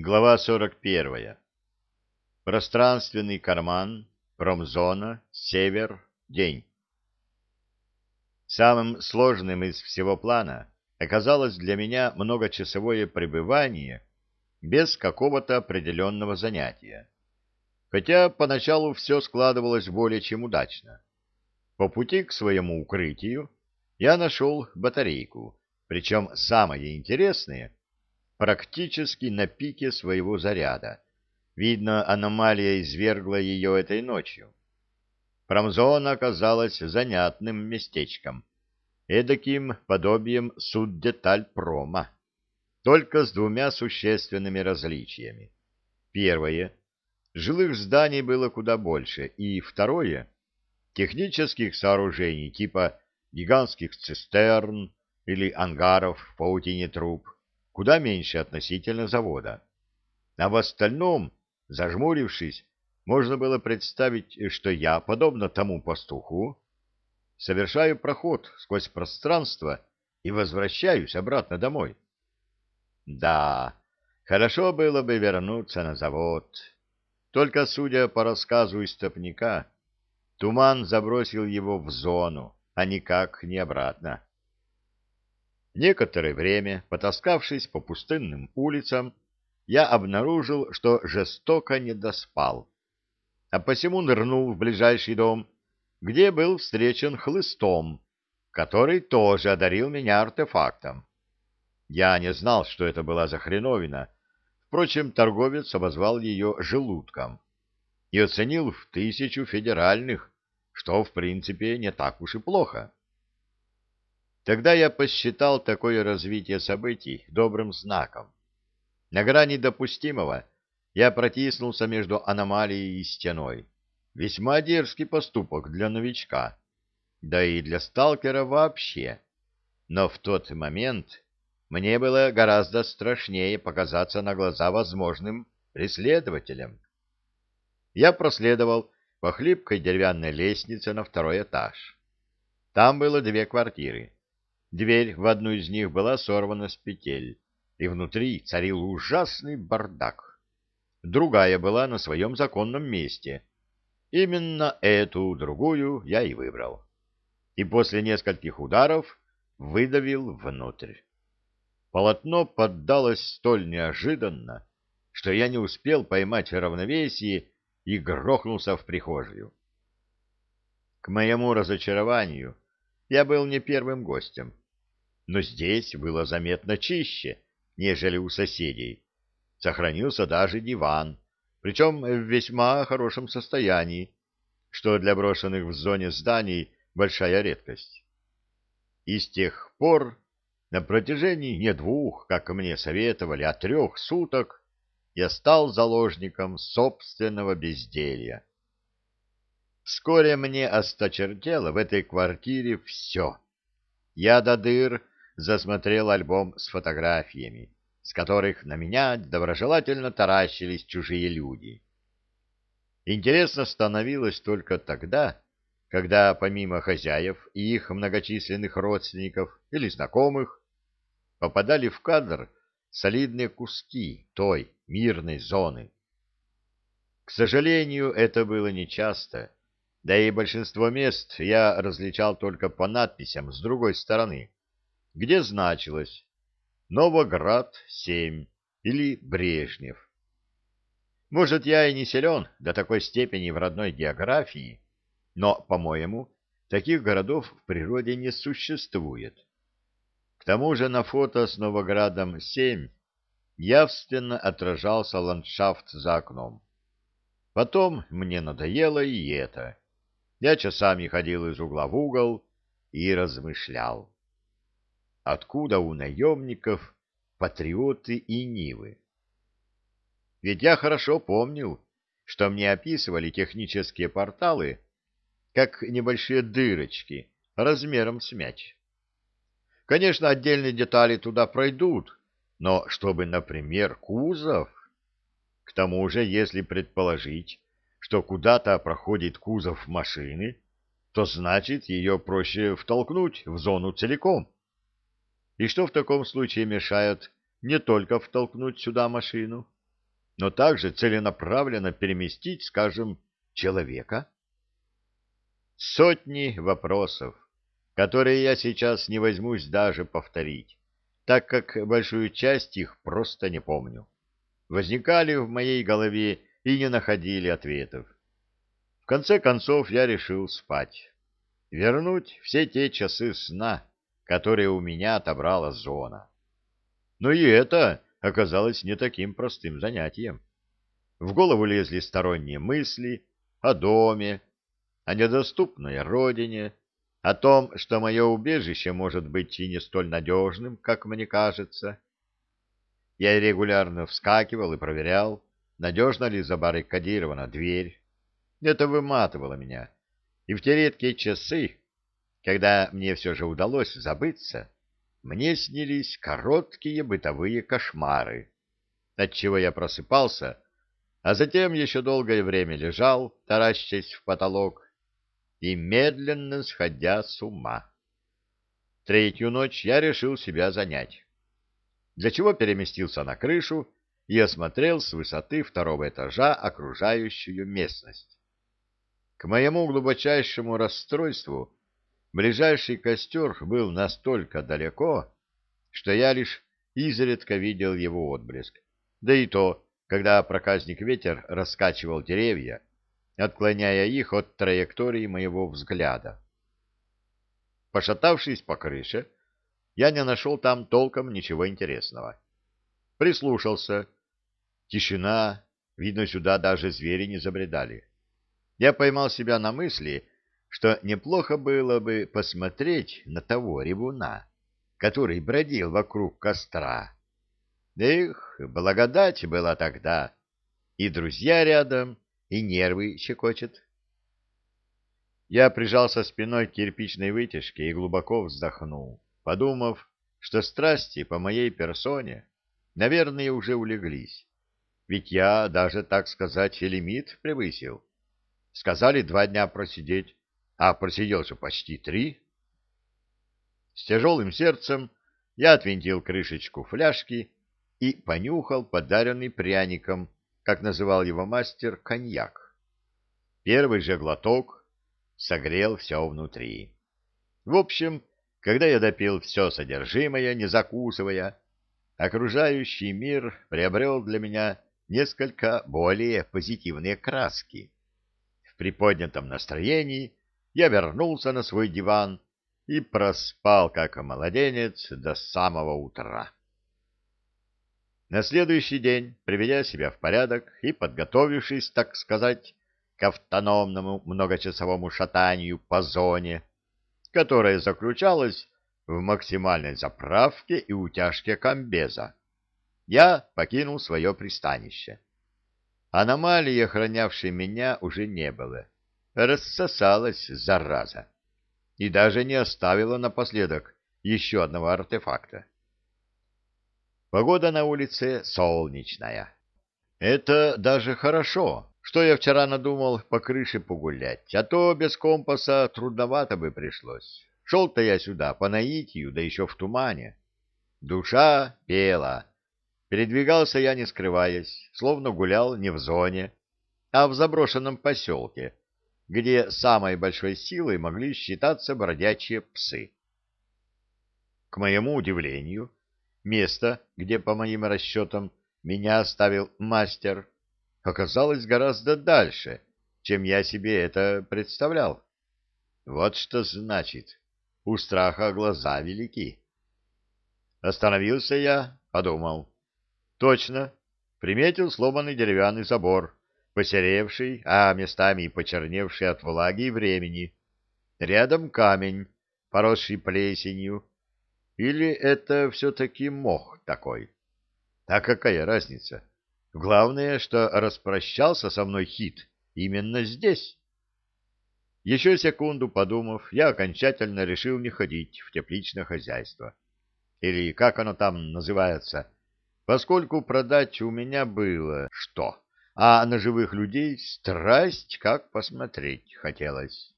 Глава 41. Пространственный карман, промзона, север, день. Самым сложным из всего плана оказалось для меня многочасовое пребывание без какого-то определенного занятия. Хотя поначалу все складывалось более чем удачно. По пути к своему укрытию я нашел батарейку, причем самое интересное — практически на пике своего заряда. Видно, аномалия извергла ее этой ночью. Промзона оказалась занятным местечком, эдаким подобием суддетальпрома, только с двумя существенными различиями. Первое — жилых зданий было куда больше, и второе — технических сооружений типа гигантских цистерн или ангаров в паутине труб — куда меньше относительно завода. А в остальном, зажмурившись, можно было представить, что я, подобно тому пастуху, совершаю проход сквозь пространство и возвращаюсь обратно домой. Да, хорошо было бы вернуться на завод. Только, судя по рассказу истопника, туман забросил его в зону, а никак не обратно. Некоторое время, потаскавшись по пустынным улицам, я обнаружил, что жестоко недоспал, а посему нырнул в ближайший дом, где был встречен хлыстом, который тоже одарил меня артефактом. Я не знал, что это была за хреновина, впрочем, торговец обозвал ее желудком и оценил в тысячу федеральных, что, в принципе, не так уж и плохо. Тогда я посчитал такое развитие событий добрым знаком. На грани допустимого я протиснулся между аномалией и стеной. Весьма дерзкий поступок для новичка, да и для сталкера вообще. Но в тот момент мне было гораздо страшнее показаться на глаза возможным преследователем. Я проследовал по хлипкой деревянной лестнице на второй этаж. Там было две квартиры. Дверь в одну из них была сорвана с петель, и внутри царил ужасный бардак. Другая была на своем законном месте. Именно эту другую я и выбрал. И после нескольких ударов выдавил внутрь. Полотно поддалось столь неожиданно, что я не успел поймать равновесие и грохнулся в прихожую. К моему разочарованию, я был не первым гостем, но здесь было заметно чище, нежели у соседей. Сохранился даже диван, причем в весьма хорошем состоянии, что для брошенных в зоне зданий большая редкость. И с тех пор, на протяжении не двух, как мне советовали, а трех суток, я стал заложником собственного безделья. Вскоре мне осточертело в этой квартире все. Я до дыр засмотрел альбом с фотографиями, с которых на меня доброжелательно таращились чужие люди. Интересно становилось только тогда, когда помимо хозяев и их многочисленных родственников или знакомых попадали в кадр солидные куски той мирной зоны. К сожалению, это было нечасто, да и большинство мест я различал только по надписям с другой стороны, где значилось «Новоград-7» или «Брежнев». Может, я и не силен до такой степени в родной географии, но, по-моему, таких городов в природе не существует. К тому же на фото с Новоградом-7 явственно отражался ландшафт за окном. Потом мне надоело и это. Я часами ходил из угла в угол и размышлял. Откуда у наемников патриоты и нивы? Ведь я хорошо помнил, что мне описывали технические порталы как небольшие дырочки размером с мяч. Конечно, отдельные детали туда пройдут, но чтобы, например, кузов... К тому же, если предположить, что куда-то проходит кузов машины, то значит ее проще втолкнуть в зону целиком. И что в таком случае мешает не только втолкнуть сюда машину, но также целенаправленно переместить, скажем, человека? Сотни вопросов, которые я сейчас не возьмусь даже повторить, так как большую часть их просто не помню. Возникали в моей голове и не находили ответов. В конце концов я решил спать. Вернуть все те часы сна, которые у меня отобрала зона. Но и это оказалось не таким простым занятием. В голову лезли сторонние мысли о доме, о недоступной родине, о том, что мое убежище может быть и не столь надежным, как мне кажется. Я регулярно вскакивал и проверял, надежно ли забаррикадирована дверь. Это выматывало меня. И в те редкие часы, когда мне все же удалось забыться, мне снились короткие бытовые кошмары, отчего я просыпался, а затем еще долгое время лежал, таращась в потолок, и медленно сходя с ума. Третью ночь я решил себя занять, для чего переместился на крышу и осмотрел с высоты второго этажа окружающую местность. К моему глубочайшему расстройству Ближайший костер был настолько далеко, что я лишь изредка видел его отблеск. Да и то, когда проказник ветер раскачивал деревья, отклоняя их от траектории моего взгляда. Пошатавшись по крыше, я не нашел там толком ничего интересного. Прислушался. Тишина, видно, сюда даже звери не забредали. Я поймал себя на мысли, что неплохо было бы посмотреть на того ревуна, который бродил вокруг костра. Эх, благодать была тогда, и друзья рядом, и нервы щекочет. Я прижался спиной к кирпичной вытяжке и глубоко вздохнул, подумав, что страсти по моей персоне, наверное, уже улеглись. Ведь я даже, так сказать, лимит превысил. Сказали два дня просидеть, а просидел же почти три. С тяжелым сердцем я отвинтил крышечку фляжки и понюхал подаренный пряником, как называл его мастер, коньяк. Первый же глоток согрел все внутри. В общем, когда я допил все содержимое, не закусывая, окружающий мир приобрел для меня несколько более позитивные краски. В приподнятом настроении я вернулся на свой диван и проспал, как младенец, до самого утра. На следующий день, приведя себя в порядок и подготовившись, так сказать, к автономному многочасовому шатанию по зоне, которое заключалось в максимальной заправке и утяжке комбеза, я покинул свое пристанище. Аномалии, охранявшей меня, уже не было рассосалась, зараза, и даже не оставила напоследок еще одного артефакта. Погода на улице солнечная. Это даже хорошо, что я вчера надумал по крыше погулять, а то без компаса трудновато бы пришлось. Шел-то я сюда по наитию, да еще в тумане. Душа пела. Передвигался я, не скрываясь, словно гулял не в зоне, а в заброшенном поселке, где самой большой силой могли считаться бродячие псы. К моему удивлению, место, где, по моим расчетам, меня оставил мастер, оказалось гораздо дальше, чем я себе это представлял. Вот что значит, у страха глаза велики. Остановился я, подумал. Точно, приметил сломанный деревянный забор, посеревший, а местами и почерневший от влаги и времени. Рядом камень, поросший плесенью. Или это все-таки мох такой? А какая разница? Главное, что распрощался со мной хит именно здесь. Еще секунду подумав, я окончательно решил не ходить в тепличное хозяйство. Или как оно там называется, поскольку продать у меня было что? а на живых людей страсть как посмотреть хотелось.